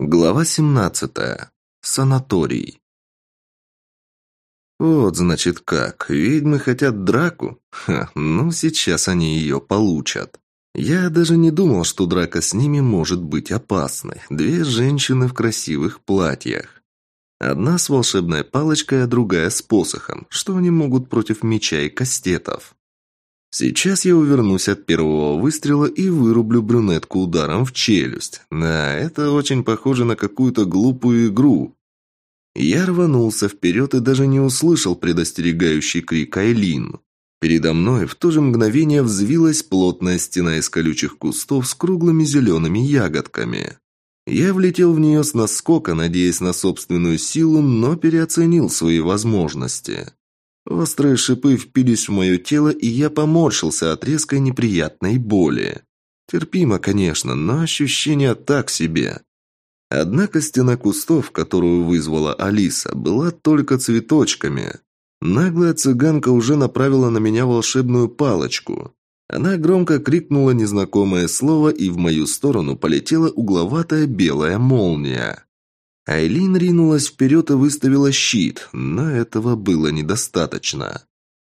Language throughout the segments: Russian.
Глава 17. Санаторий. Вот, значит, как. Ведьмы хотят драку? Ха, ну сейчас они ее получат. Я даже не думал, что драка с ними может быть опасной. Две женщины в красивых платьях. Одна с волшебной палочкой, а другая с посохом. Что они могут против меча и кастетов? Сейчас я увернусь от первого выстрела и вырублю брюнетку ударом в челюсть. Да, это очень похоже на какую-то глупую игру. Я рванулся вперед и даже не услышал предостерегающий крик Айлин. Передо мной в то же мгновение взвилась плотная стена из колючих кустов с круглыми зелеными ягодками. Я влетел в нее с наскока, надеясь на собственную силу, но переоценил свои возможности. Острые шипы впились в мое тело, и я поморщился от резкой неприятной боли. Терпимо, конечно, но ощущение так себе. Однако стена кустов, которую вызвала Алиса, была только цветочками. Наглая цыганка уже направила на меня волшебную палочку. Она громко крикнула незнакомое слово, и в мою сторону полетела угловатая белая молния. Айлин ринулась вперед и выставила щит, но этого было недостаточно.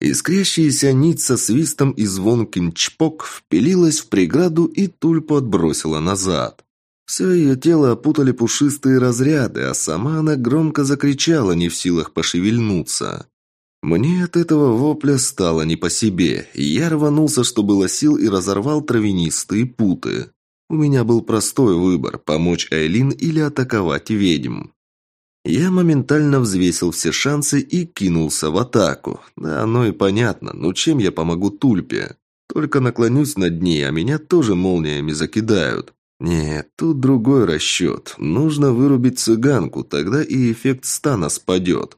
Искрящаяся нить со свистом и звонким чпок впилилась в преграду и тульпу отбросила назад. Все ее тело опутали пушистые разряды, а сама она громко закричала, не в силах пошевельнуться. Мне от этого вопля стало не по себе, и я рванулся, что было сил, и разорвал травянистые путы. У меня был простой выбор – помочь Айлин или атаковать ведьм. Я моментально взвесил все шансы и кинулся в атаку. Да, оно и понятно, ну чем я помогу Тульпе? Только наклонюсь над ней, а меня тоже молниями закидают. Нет, тут другой расчет. Нужно вырубить цыганку, тогда и эффект стана спадет.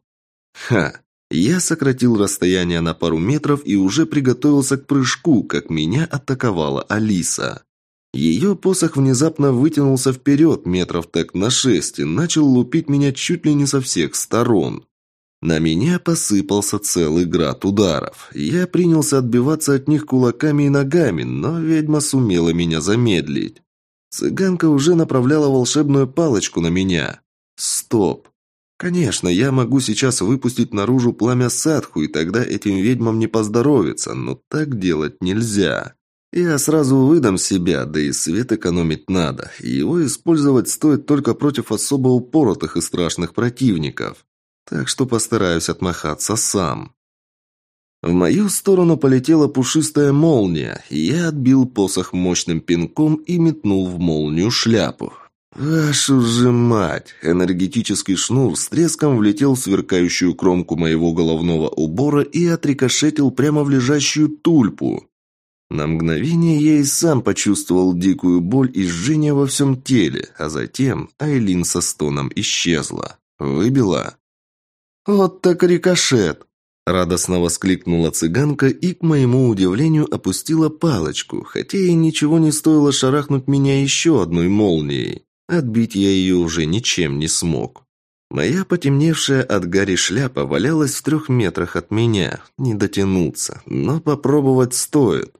Ха! Я сократил расстояние на пару метров и уже приготовился к прыжку, как меня атаковала Алиса. Ее посох внезапно вытянулся вперед метров так на шесть и начал лупить меня чуть ли не со всех сторон. На меня посыпался целый град ударов. Я принялся отбиваться от них кулаками и ногами, но ведьма сумела меня замедлить. Цыганка уже направляла волшебную палочку на меня. Стоп. Конечно, я могу сейчас выпустить наружу пламя садху, и тогда этим ведьмам не поздоровится, но так делать нельзя. Я сразу выдам себя, да и свет экономить надо. Его использовать стоит только против особо упоротых и страшных противников. Так что постараюсь отмахаться сам. В мою сторону полетела пушистая молния, и я отбил посох мощным пинком и метнул в молнию шляпу. «Вашу же мать!» Энергетический шнур с треском влетел в сверкающую кромку моего головного убора и отрикошетил прямо в лежащую тульпу. На мгновение я и сам почувствовал дикую боль и жжение во всем теле, а затем Айлин со стоном исчезла. Выбила. «Вот так рикошет!» Радостно воскликнула цыганка и, к моему удивлению, опустила палочку, хотя ей ничего не стоило шарахнуть меня еще одной молнией. Отбить я ее уже ничем не смог. Моя потемневшая от гари шляпа валялась в трех метрах от меня. Не дотянуться, но попробовать стоит.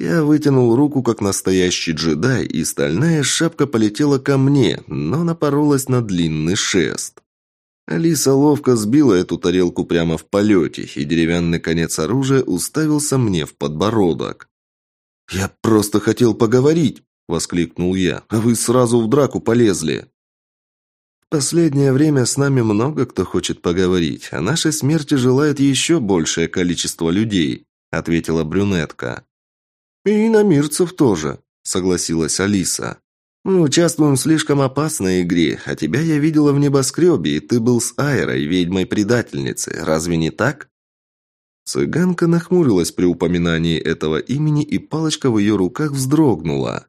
Я вытянул руку, как настоящий джедай, и стальная шапка полетела ко мне, но напоролась на длинный шест. Алиса ловко сбила эту тарелку прямо в полете, и деревянный конец оружия уставился мне в подбородок. «Я просто хотел поговорить!» – воскликнул я. «А вы сразу в драку полезли!» В последнее время с нами много кто хочет поговорить, а нашей смерти желает еще большее количество людей», – ответила брюнетка. «И иномирцев тоже», — согласилась Алиса. «Мы участвуем в слишком опасной игре, а тебя я видела в небоскребе, и ты был с Айрой, ведьмой-предательницей. Разве не так?» Цыганка нахмурилась при упоминании этого имени, и палочка в ее руках вздрогнула.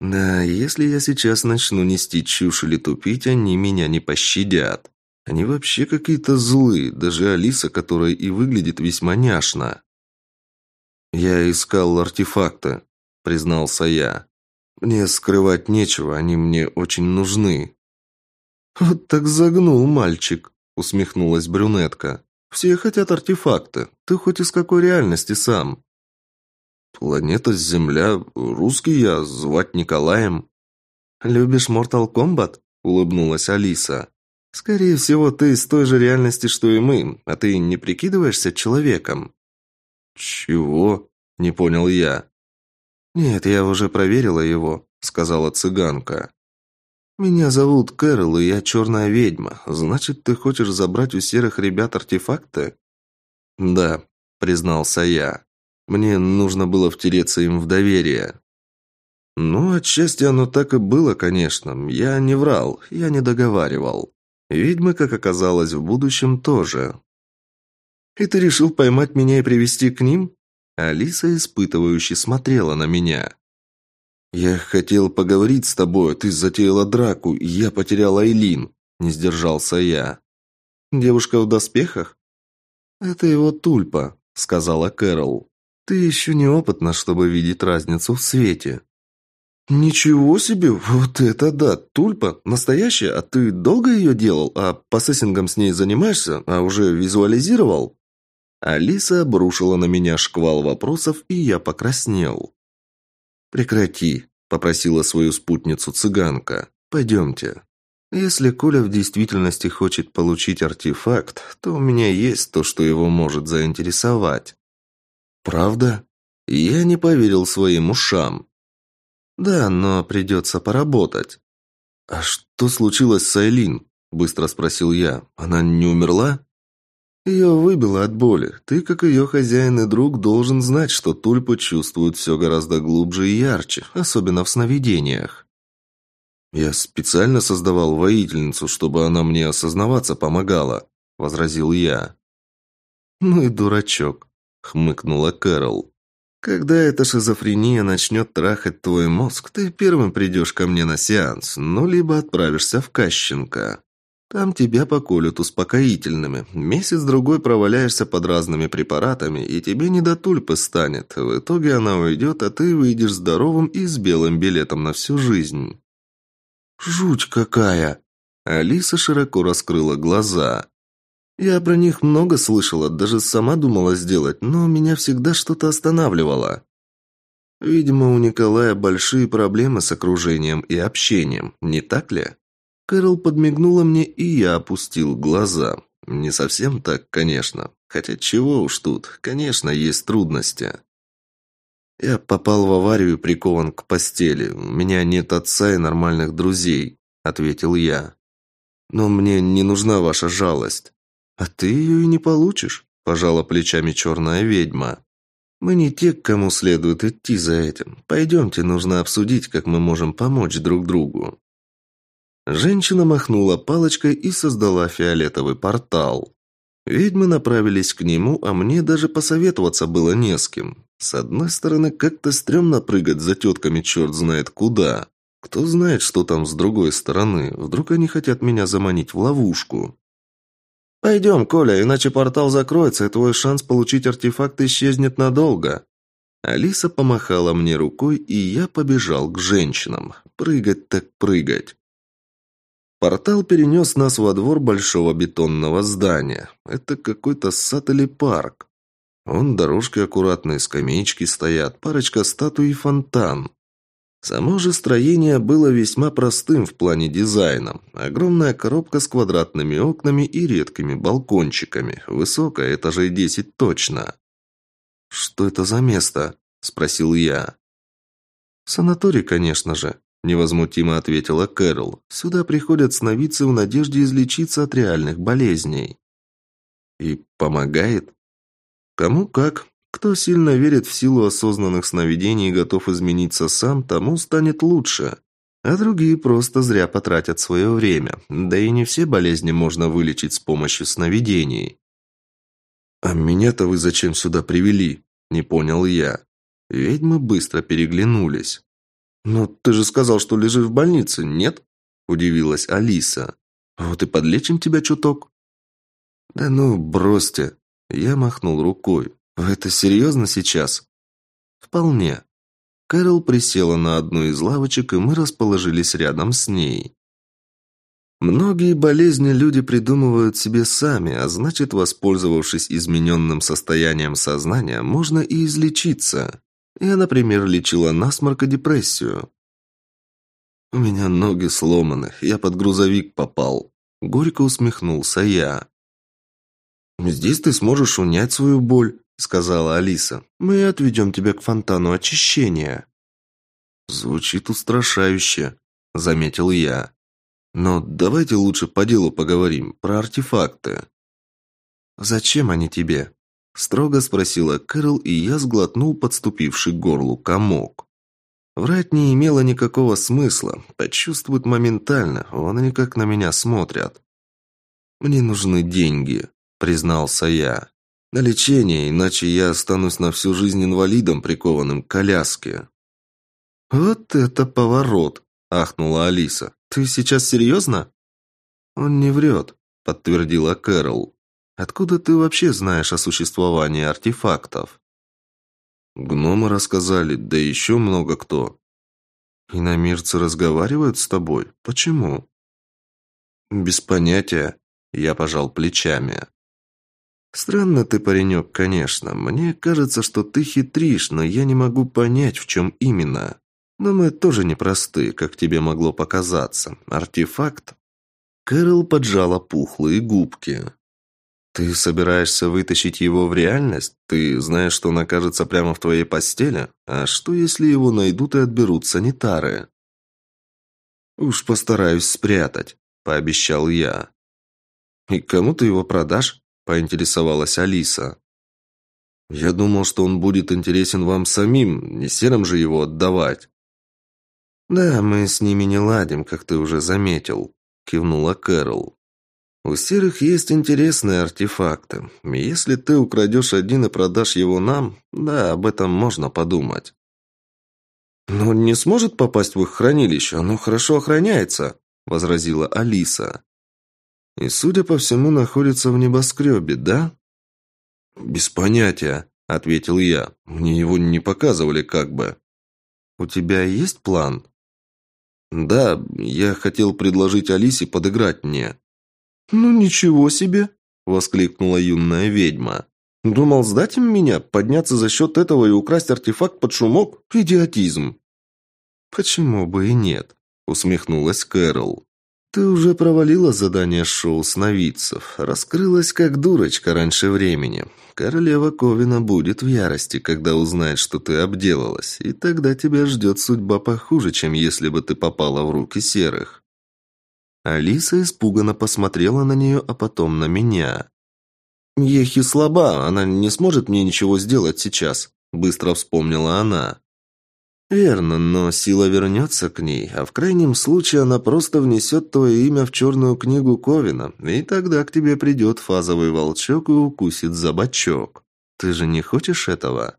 «Да, если я сейчас начну нести чушь или тупить, они меня не пощадят. Они вообще какие-то злые, даже Алиса, которая и выглядит весьма няшно». «Я искал артефакты», — признался я. «Мне скрывать нечего, они мне очень нужны». «Вот так загнул мальчик», — усмехнулась брюнетка. «Все хотят артефакты. Ты хоть из какой реальности сам?» «Планета Земля. Русский я, звать Николаем». «Любишь Mortal Kombat?» – улыбнулась Алиса. «Скорее всего, ты из той же реальности, что и мы, а ты не прикидываешься человеком». «Чего?» – не понял я. «Нет, я уже проверила его», – сказала цыганка. «Меня зовут Кэрол, и я черная ведьма. Значит, ты хочешь забрать у серых ребят артефакты?» «Да», – признался я. «Мне нужно было втереться им в доверие». «Ну, отчасти оно так и было, конечно. Я не врал, я не договаривал. Ведьмы, как оказалось, в будущем тоже». «И ты решил поймать меня и привести к ним?» Алиса испытывающе смотрела на меня. «Я хотел поговорить с тобой, ты затеяла драку, и я потерял Айлин», – не сдержался я. «Девушка в доспехах?» «Это его тульпа», – сказала Кэрол. «Ты еще неопытна, чтобы видеть разницу в свете». «Ничего себе! Вот это да! Тульпа! Настоящая? А ты долго ее делал? А по сессингам с ней занимаешься? А уже визуализировал?» Алиса обрушила на меня шквал вопросов, и я покраснел. «Прекрати», – попросила свою спутницу цыганка. «Пойдемте. Если Коля в действительности хочет получить артефакт, то у меня есть то, что его может заинтересовать». «Правда?» Я не поверил своим ушам. «Да, но придется поработать». «А что случилось с Айлин?» – быстро спросил я. «Она не умерла?» Ее выбило от боли. Ты, как ее хозяин и друг, должен знать, что тульпы чувствуют все гораздо глубже и ярче, особенно в сновидениях. «Я специально создавал воительницу, чтобы она мне осознаваться помогала», — возразил я. «Ну и дурачок», — хмыкнула Кэрол. «Когда эта шизофрения начнет трахать твой мозг, ты первым придешь ко мне на сеанс, ну, либо отправишься в Кащенко». Там тебя поколют успокоительными. Месяц-другой проваляешься под разными препаратами, и тебе не до тульпы станет. В итоге она уйдет, а ты выйдешь здоровым и с белым билетом на всю жизнь». «Жуть какая!» Алиса широко раскрыла глаза. «Я про них много слышала, даже сама думала сделать, но меня всегда что-то останавливало». Видимо, у Николая большие проблемы с окружением и общением, не так ли? Кэрол подмигнула мне, и я опустил глаза. Не совсем так, конечно. Хотя чего уж тут, конечно, есть трудности. Я попал в аварию и прикован к постели. У меня нет отца и нормальных друзей, ответил я. Но мне не нужна ваша жалость. А ты ее и не получишь, пожала плечами черная ведьма. Мы не те, к кому следует идти за этим. Пойдемте, нужно обсудить, как мы можем помочь друг другу. Женщина махнула палочкой и создала фиолетовый портал. Ведьмы направились к нему, а мне даже посоветоваться было не с кем. С одной стороны, как-то стрёмно прыгать за тетками черт знает куда. Кто знает, что там с другой стороны. Вдруг они хотят меня заманить в ловушку. «Пойдем, Коля, иначе портал закроется, и твой шанс получить артефакт исчезнет надолго». Алиса помахала мне рукой, и я побежал к женщинам. Прыгать так прыгать. Портал перенес нас во двор большого бетонного здания. Это какой-то сад или парк. Вон дорожки аккуратные, скамеечки стоят, парочка статуй и фонтан. Само же строение было весьма простым в плане дизайна. Огромная коробка с квадратными окнами и редкими балкончиками. Высокая, этажей десять точно. «Что это за место?» – спросил я. «Санаторий, конечно же», Невозмутимо ответила Кэрол. «Сюда приходят сновидцы в надежде излечиться от реальных болезней». «И помогает?» «Кому как. Кто сильно верит в силу осознанных сновидений и готов измениться сам, тому станет лучше. А другие просто зря потратят свое время. Да и не все болезни можно вылечить с помощью сновидений». «А меня-то вы зачем сюда привели?» – не понял я. Ведьмы быстро переглянулись. «Ну, ты же сказал, что лежишь в больнице, нет?» – удивилась Алиса. «Вот и подлечим тебя чуток». «Да ну, бросьте!» – я махнул рукой. «Вы это серьезно сейчас?» «Вполне». Кэрол присела на одну из лавочек, и мы расположились рядом с ней. Многие болезни люди придумывают себе сами, а значит, воспользовавшись измененным состоянием сознания, можно и излечиться. Я, например, лечила насморк и депрессию. У меня ноги сломаны, я под грузовик попал. Горько усмехнулся я. «Здесь ты сможешь унять свою боль», — сказала Алиса. «Мы отведем тебя к фонтану очищения». «Звучит устрашающе», — заметил я. «Но давайте лучше по делу поговорим, про артефакты». «Зачем они тебе?» – строго спросила Кэрол, и я сглотнул подступивший к горлу комок. Врать не имело никакого смысла, почувствуют моментально, вон они как на меня смотрят. «Мне нужны деньги», – признался я. «На лечение, иначе я останусь на всю жизнь инвалидом, прикованным к коляске». «Вот это поворот!» – ахнула Алиса. «Ты сейчас серьезно?» «Он не врет», – подтвердила Кэрол. Откуда ты вообще знаешь о существовании артефактов? Гномы рассказали, да еще много кто. Иномирцы разговаривают с тобой? Почему? Без понятия. Я пожал плечами. Странно ты, паренек, конечно. Мне кажется, что ты хитришь, но я не могу понять, в чем именно. Но мы тоже непросты, как тебе могло показаться. Артефакт? Кэрол поджала пухлые губки. «Ты собираешься вытащить его в реальность? Ты знаешь, что он окажется прямо в твоей постели? А что, если его найдут и отберут санитары?» «Уж постараюсь спрятать», – пообещал я. «И кому ты его продашь?» – поинтересовалась Алиса. «Я думал, что он будет интересен вам самим, не серым же его отдавать». «Да, мы с ними не ладим, как ты уже заметил», – кивнула Кэрол. У серых есть интересные артефакты. Если ты украдешь один и продашь его нам, да, об этом можно подумать. Но он не сможет попасть в их хранилище, оно хорошо охраняется, возразила Алиса. И, судя по всему, находится в небоскребе, да? Без понятия, ответил я. Мне его не показывали как бы. У тебя есть план? Да, я хотел предложить Алисе подыграть мне. «Ну ничего себе!» – воскликнула юная ведьма. «Думал сдать им меня, подняться за счет этого и украсть артефакт под шумок? Идиотизм!» «Почему бы и нет?» – усмехнулась Кэрол. «Ты уже провалила задание шоу сновидцев, раскрылась как дурочка раньше времени. Королева Ковина будет в ярости, когда узнает, что ты обделалась, и тогда тебя ждет судьба похуже, чем если бы ты попала в руки серых». Алиса испуганно посмотрела на нее, а потом на меня. «Ехи слаба, она не сможет мне ничего сделать сейчас», – быстро вспомнила она. «Верно, но сила вернется к ней, а в крайнем случае она просто внесет твое имя в черную книгу Ковина, и тогда к тебе придет фазовый волчок и укусит за бочок. Ты же не хочешь этого?»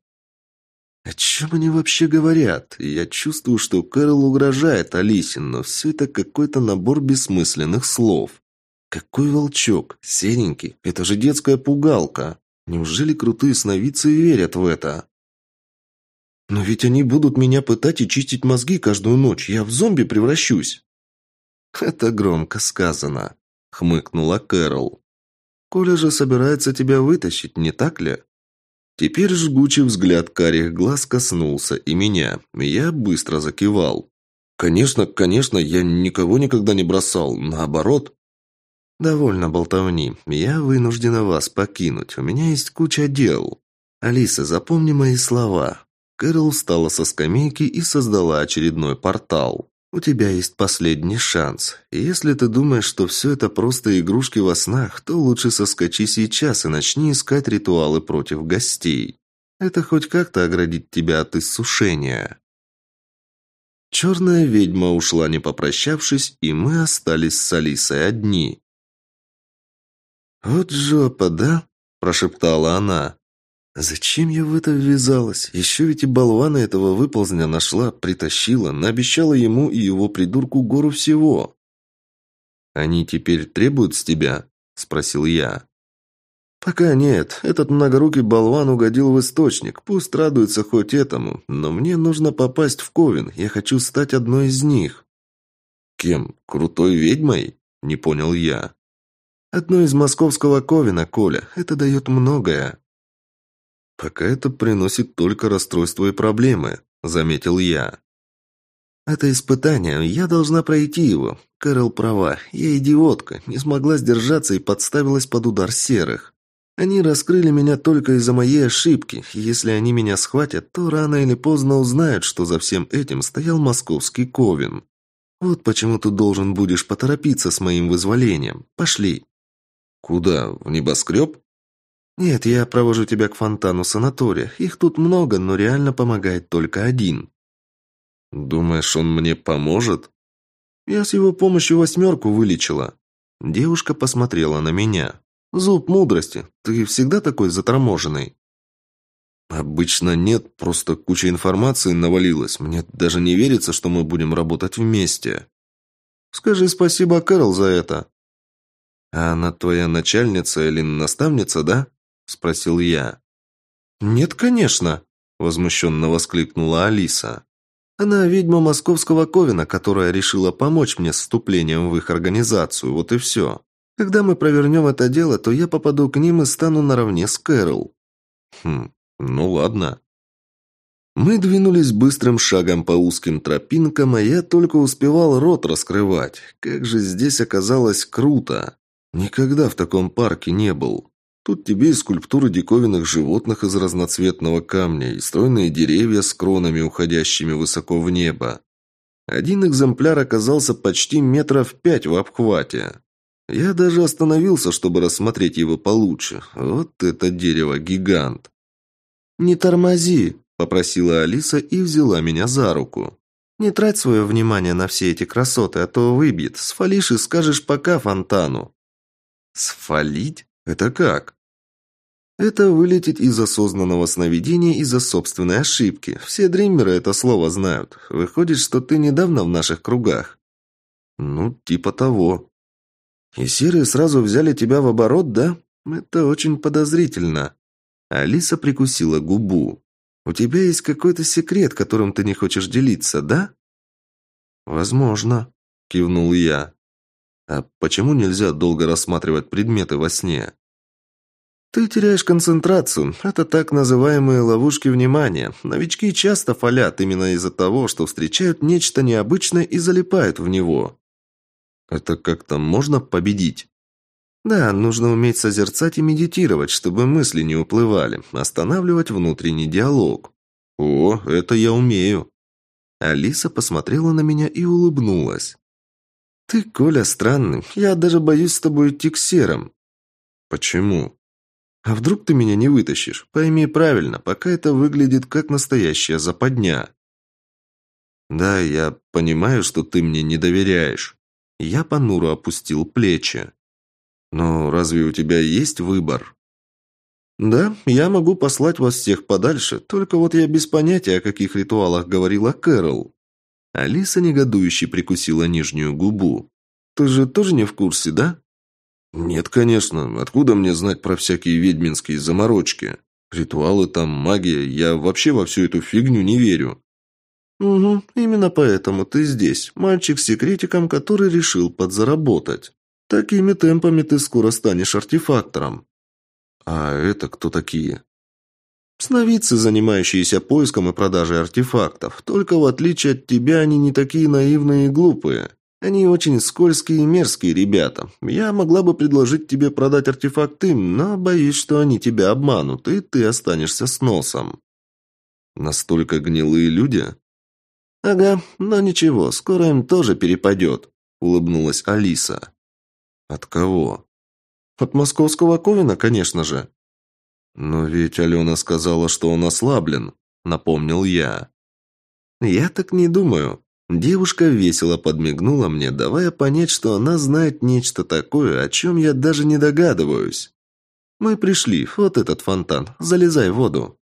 О чем они вообще говорят? Я чувствую, что Кэрол угрожает Алисе, но все это какой-то набор бессмысленных слов. Какой волчок? Серенький? Это же детская пугалка. Неужели крутые сновидцы верят в это? Но ведь они будут меня пытать и чистить мозги каждую ночь. Я в зомби превращусь. Это громко сказано, хмыкнула Кэрол. Коля же собирается тебя вытащить, не так ли? Теперь жгучий взгляд карих глаз коснулся и меня. Я быстро закивал. «Конечно, конечно, я никого никогда не бросал. Наоборот». «Довольно болтовни. Я вынуждена вас покинуть. У меня есть куча дел. Алиса, запомни мои слова». Кэрол встала со скамейки и создала очередной портал. У тебя есть последний шанс. И если ты думаешь, что все это просто игрушки во снах, то лучше соскочи сейчас и начни искать ритуалы против гостей. Это хоть как-то оградит тебя от иссушения. Черная ведьма ушла, не попрощавшись, и мы остались с Алисой одни. «Вот жопа, да?» – прошептала она. Зачем я в это ввязалась? Еще ведь и болвана этого выползня нашла, притащила, наобещала ему и его придурку гору всего. «Они теперь требуют с тебя?» – спросил я. «Пока нет. Этот многорукий болван угодил в источник. Пусть радуется хоть этому. Но мне нужно попасть в Ковен. Я хочу стать одной из них». «Кем? Крутой ведьмой?» – не понял я. «Одной из московского Ковена, Коля. Это дает многое». «Пока это приносит только расстройства и проблемы», – заметил я. Это испытание, я должна пройти его. Кэрол права, я идиотка, не смогла сдержаться и подставилась под удар серых. Они раскрыли меня только из-за моей ошибки, и если они меня схватят, то рано или поздно узнают, что за всем этим стоял московский Ковен. Вот почему ты должен будешь поторопиться с моим вызволением. Пошли. Куда? В небоскреб? Нет, я провожу тебя к фонтану санатория. Их тут много, но реально помогает только один. Думаешь, он мне поможет? Я с его помощью восьмерку вылечила. Девушка посмотрела на меня. Зуб мудрости. Ты всегда такой заторможенный. Обычно нет, просто куча информации навалилась. Мне даже не верится, что мы будем работать вместе. Скажи спасибо, Кэрол, за это. А она твоя начальница или наставница, да? Спросил я. Нет, конечно, возмущенно воскликнула Алиса. Она ведьма московского Ковина, которая решила помочь мне с вступлением в их организацию, вот и все. Когда мы провернем это дело, то я попаду к ним и стану наравне с Кэрол». «Хм, ну ладно». Мы двинулись быстрым шагом по узким тропинкам, а я только успевал рот раскрывать. Как же здесь оказалось круто. Никогда в таком парке не был. Тут тебе и скульптуры диковинных животных из разноцветного камня, и стройные деревья с кронами, уходящими высоко в небо. Один экземпляр оказался почти метров пять в обхвате. Я даже остановился, чтобы рассмотреть его получше. Вот это дерево-гигант. «Не тормози», – попросила Алиса и взяла меня за руку. «Не трать свое внимание на все эти красоты, а то выбьет. Сфалишь и скажешь пока фонтану». «Сфалить? Это как?» Это вылететь из осознанного сновидения из-за собственной ошибки. Все дримеры это слово знают. Выходит, что ты недавно в наших кругах. Ну, типа того. И серые сразу взяли тебя в оборот, да? Это очень подозрительно. Алиса прикусила губу. У тебя есть какой-то секрет, которым ты не хочешь делиться, да? Возможно, кивнул я. А почему нельзя долго рассматривать предметы во сне? Ты теряешь концентрацию. Это так называемые ловушки внимания. Новички часто фалят именно из-за того, что встречают нечто необычное и залипают в него. Это как-то можно победить? Да, нужно уметь созерцать и медитировать, чтобы мысли не уплывали, останавливать внутренний диалог. О, это я умею. Алиса посмотрела на меня и улыбнулась. Ты, Коля, странный. Я даже боюсь с тобой идти к серым. Почему? А вдруг ты меня не вытащишь? Пойми правильно, пока это выглядит как настоящая западня. Да, я понимаю, что ты мне не доверяешь. Я понуро опустил плечи. «Но разве у тебя есть выбор?» «Да, я могу послать вас всех подальше, только вот я без понятия, о каких ритуалах говорила Кэрол». Алиса негодующе прикусила нижнюю губу. «Ты же тоже не в курсе, да?» «Нет, конечно. Откуда мне знать про всякие ведьминские заморочки? Ритуалы там, магия. Я вообще во всю эту фигню не верю. «Угу, именно поэтому ты здесь, мальчик с секретиком, который решил подзаработать. Такими темпами ты скоро станешь артефактором». «А это кто такие?» «Сновидцы, занимающиеся поиском и продажей артефактов. Только в отличие от тебя, они не такие наивные и глупые. Они очень скользкие и мерзкие ребята. Я могла бы предложить тебе продать артефакт им, но боюсь, что они тебя обманут, и ты останешься с носом». «Настолько гнилые люди?» «Ага, но ничего, скоро им тоже перепадет», — улыбнулась Алиса. «От кого?» «От московского Ковина, конечно же». «Но ведь Алена сказала, что он ослаблен», — напомнил я. «Я так не думаю». Девушка весело подмигнула мне, давая понять, что она знает нечто такое, о чем я даже не догадываюсь. «Мы пришли, вот этот фонтан, залезай в воду».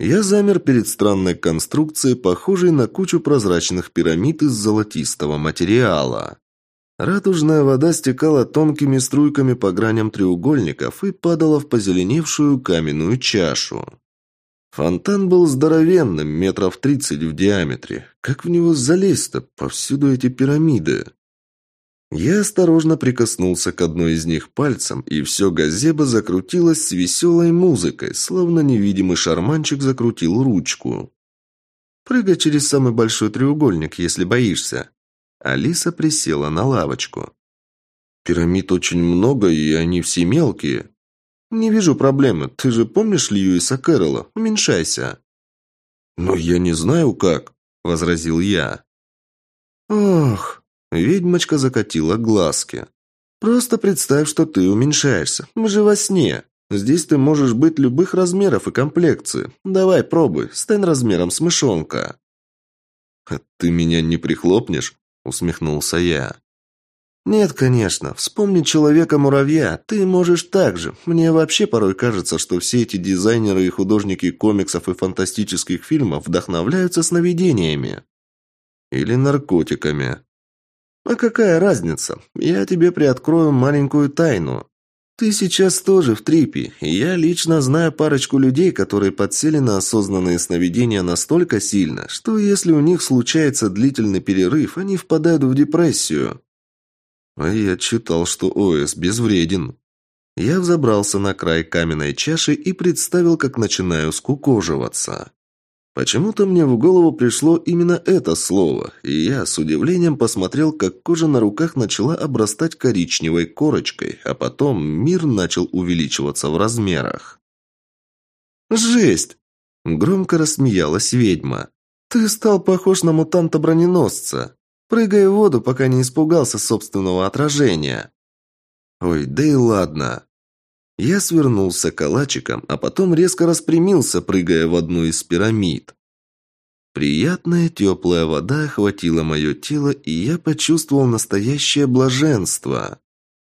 Я замер перед странной конструкцией, похожей на кучу прозрачных пирамид из золотистого материала. Радужная вода стекала тонкими струйками по граням треугольников и падала в позеленевшую каменную чашу. Фонтан был здоровенным, метров тридцать в диаметре. Как в него залезть-то? Повсюду эти пирамиды. Я осторожно прикоснулся к одной из них пальцем, и все газеба закрутилось с веселой музыкой, словно невидимый шарманчик закрутил ручку. Прыгай через самый большой треугольник, если боишься». Алиса присела на лавочку. «Пирамид очень много, и они все мелкие». «Не вижу проблемы. Ты же помнишь Льюиса Кэрролла? Уменьшайся». «Но я не знаю, как», — возразил я. «Ох», — ведьмочка закатила глазки. «Просто представь, что ты уменьшаешься. Мы же во сне. Здесь ты можешь быть любых размеров и комплекции. Давай, пробуй. Стань размером с мышонка». «А «Ты меня не прихлопнешь?» – усмехнулся я. «Нет, конечно. Вспомни Человека-муравья. Ты можешь так же. Мне вообще порой кажется, что все эти дизайнеры и художники комиксов и фантастических фильмов вдохновляются сновидениями. Или наркотиками. А какая разница? Я тебе приоткрою маленькую тайну. «Ты сейчас тоже в трипе, и я лично знаю парочку людей, которые подсели на осознанные сновидения настолько сильно, что если у них случается длительный перерыв, они впадают в депрессию». А я читал, что ОС безвреден. Я взобрался на край каменной чаши и представил, как начинаю скукоживаться. Почему-то мне в голову пришло именно это слово, и я с удивлением посмотрел, как кожа на руках начала обрастать коричневой корочкой, а потом мир начал увеличиваться в размерах. «Жесть!» – громко рассмеялась ведьма. «Ты стал похож на мутанта-броненосца. Прыгай в воду, пока не испугался собственного отражения». «Ой, да и ладно!» Я свернулся калачиком, а потом резко распрямился, прыгая в одну из пирамид. Приятная теплая вода охватила мое тело, и я почувствовал настоящее блаженство.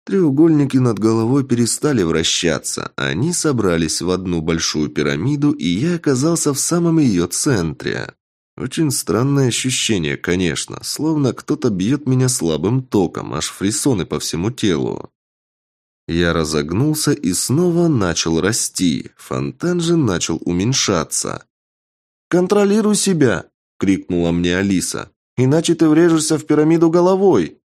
Треугольники над головой перестали вращаться, они собрались в одну большую пирамиду, и я оказался в самом ее центре. Очень странное ощущение, конечно, словно кто-то бьет меня слабым током, аж фрисоны по всему телу. Я разогнулся и снова начал расти. Фонтан же начал уменьшаться. «Контролируй себя!» – крикнула мне Алиса. «Иначе ты врежешься в пирамиду головой!»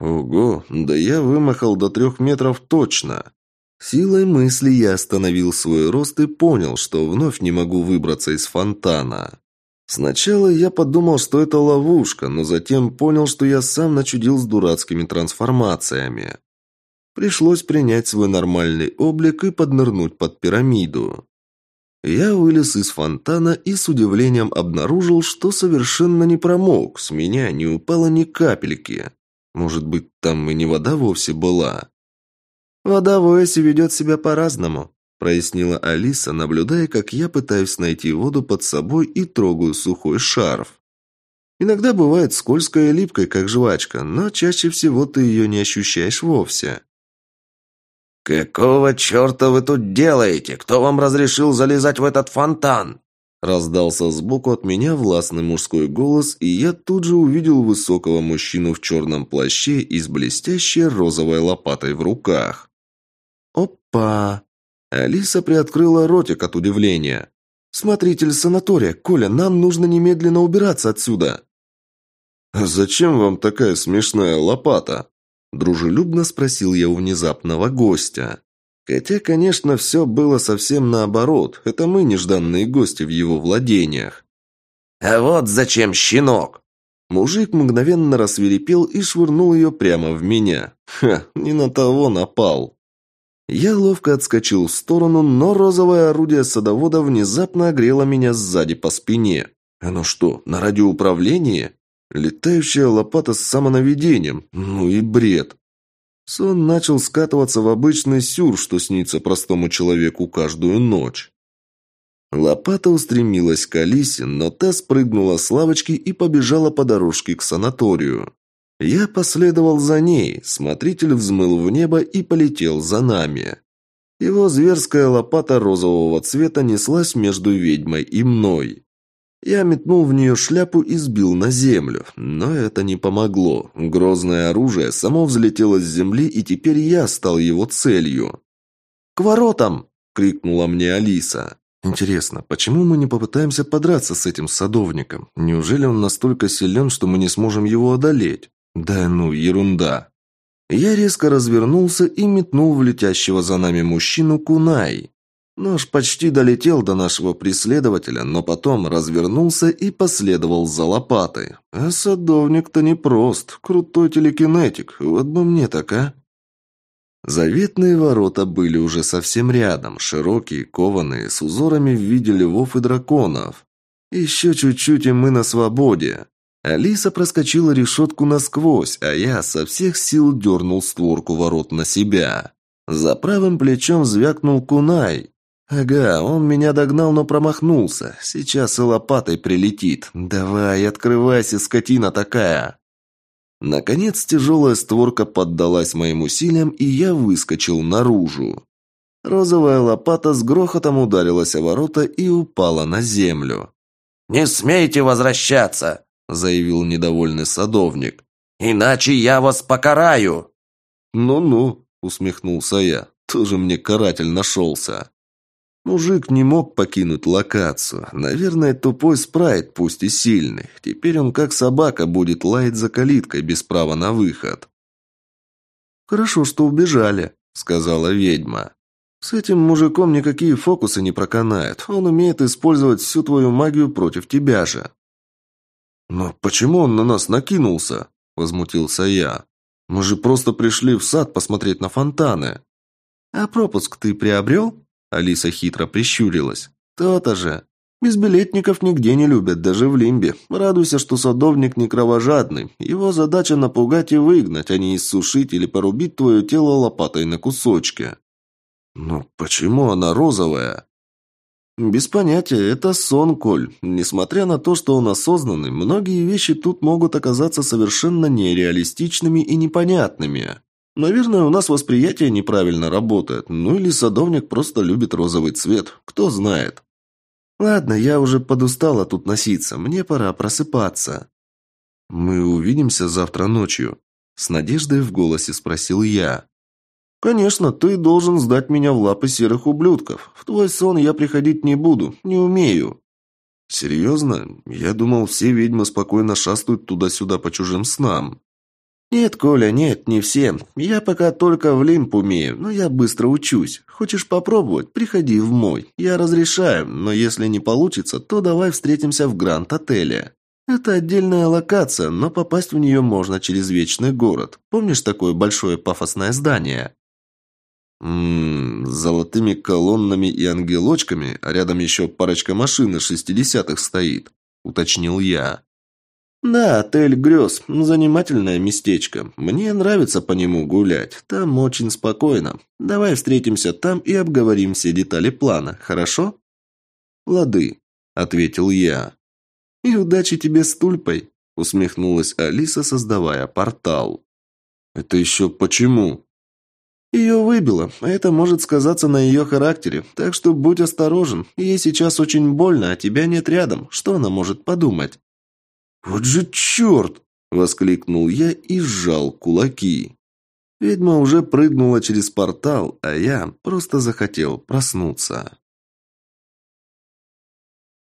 Ого, да я вымахал до трех метров точно. Силой мысли я остановил свой рост и понял, что вновь не могу выбраться из фонтана. Сначала я подумал, что это ловушка, но затем понял, что я сам начудил с дурацкими трансформациями. Пришлось принять свой нормальный облик и поднырнуть под пирамиду. Я вылез из фонтана и с удивлением обнаружил, что совершенно не промок, с меня не упало ни капельки. Может быть, там и не вода вовсе была? «Вода в Оэсе ведет себя по-разному», – прояснила Алиса, наблюдая, как я пытаюсь найти воду под собой и трогаю сухой шарф. Иногда бывает скользкая и липкой, как жвачка, но чаще всего ты ее не ощущаешь вовсе. «Какого черта вы тут делаете? Кто вам разрешил залезать в этот фонтан?» Раздался сбоку от меня властный мужской голос, и я тут же увидел высокого мужчину в черном плаще и с блестящей розовой лопатой в руках. «Опа!» Алиса приоткрыла ротик от удивления. «Смотритель санатория, Коля, нам нужно немедленно убираться отсюда!» «Зачем вам такая смешная лопата?» Дружелюбно спросил я у внезапного гостя. Хотя, конечно, все было совсем наоборот. Это мы нежданные гости в его владениях. «А вот зачем щенок?» Мужик мгновенно рассверепел и швырнул ее прямо в меня. Ха, не на того напал. Я ловко отскочил в сторону, но розовое орудие садовода внезапно огрело меня сзади по спине. Оно что, на радиоуправлении? Летающая лопата с самонаведением. Ну и бред. Сон начал скатываться в обычный сюр, что снится простому человеку каждую ночь. Лопата устремилась к Алисе, но та спрыгнула с лавочки и побежала по дорожке к санаторию. Я последовал за ней, смотритель взмыл в небо и полетел за нами. Его зверская лопата розового цвета неслась между ведьмой и мной. Я метнул в нее шляпу и сбил на землю, но это не помогло. Грозное оружие само взлетело с земли, и теперь я стал его целью. «К воротам!» – крикнула мне Алиса. «Интересно, почему мы не попытаемся подраться с этим садовником? Неужели он настолько силен, что мы не сможем его одолеть? Да ну, ерунда!» Я резко развернулся и метнул в летящего за нами мужчину кунай. Нож почти долетел до нашего преследователя, но потом развернулся и последовал за лопатой. А садовник-то непрост, крутой телекинетик, вот бы мне так, а? Заветные ворота были уже совсем рядом, широкие, кованые, с узорами в виде львов и драконов. Еще чуть-чуть, и мы на свободе. Алиса проскочила решетку насквозь, а я со всех сил дернул створку ворот на себя. За правым плечом звякнул кунай. Ага, он меня догнал, но промахнулся. Сейчас и лопатой прилетит. Давай, открывайся, скотина такая. Наконец тяжелая створка поддалась моим усилиям, и я выскочил наружу. Розовая лопата с грохотом ударилась о ворота и упала на землю. «Не смейте возвращаться!» заявил недовольный садовник. «Иначе я вас покараю!» «Ну-ну», — усмехнулся я, — «тоже мне каратель нашелся». Мужик не мог покинуть локацию. Наверное, тупой спрайт, пусть и сильный. Теперь он как собака будет лаять за калиткой без права на выход. «Хорошо, что убежали», — сказала ведьма. «С этим мужиком никакие фокусы не проканают. Он умеет использовать всю твою магию против тебя же». «Но почему он на нас накинулся?» – возмутился я. «Мы же просто пришли в сад посмотреть на фонтаны». «А пропуск ты приобрел?» – Алиса хитро прищурилась. «То-то же. Безбилетников нигде не любят, даже в Лимбе. Радуйся, что садовник не кровожадный. Его задача напугать и выгнать, а не иссушить или порубить твое тело лопатой на кусочки». «Но почему она розовая?» «Без понятия, это сон, Коль. Несмотря на то, что он осознанный, многие вещи тут могут оказаться совершенно нереалистичными и непонятными. Наверное, у нас восприятие неправильно работает, ну или садовник просто любит розовый цвет, кто знает». «Ладно, я уже подустала тут носиться, мне пора просыпаться». «Мы увидимся завтра ночью?» С надеждой в голосе спросил я. «Конечно, ты должен сдать меня в лапы серых ублюдков. В твой сон я приходить не буду, не умею». «Серьезно? Я думал, все ведьмы спокойно шастают туда-сюда по чужим снам». «Нет, Коля, нет, не все. Я пока только в лимп умею, но я быстро учусь. Хочешь попробовать? Приходи в мой. Я разрешаю, но если не получится, то давай встретимся в Гранд-отеле. Это отдельная локация, но попасть в нее можно через Вечный город. Помнишь такое большое пафосное здание?» Ммм, с золотыми колоннами и ангелочками, а рядом еще парочка машин из шестидесятых стоит, уточнил я. Да, отель грез, занимательное местечко. Мне нравится по нему гулять, там очень спокойно. Давай встретимся там и обговорим все детали плана, хорошо? Лады, ответил я. И удачи тебе с тульпой, усмехнулась Алиса, создавая портал. Это еще почему? Ее выбило, это может сказаться на ее характере, так что будь осторожен. Ей сейчас очень больно, а тебя нет рядом. Что она может подумать?» «Вот же черт!» – воскликнул я и сжал кулаки. Ведьма уже прыгнула через портал, а я просто захотел проснуться.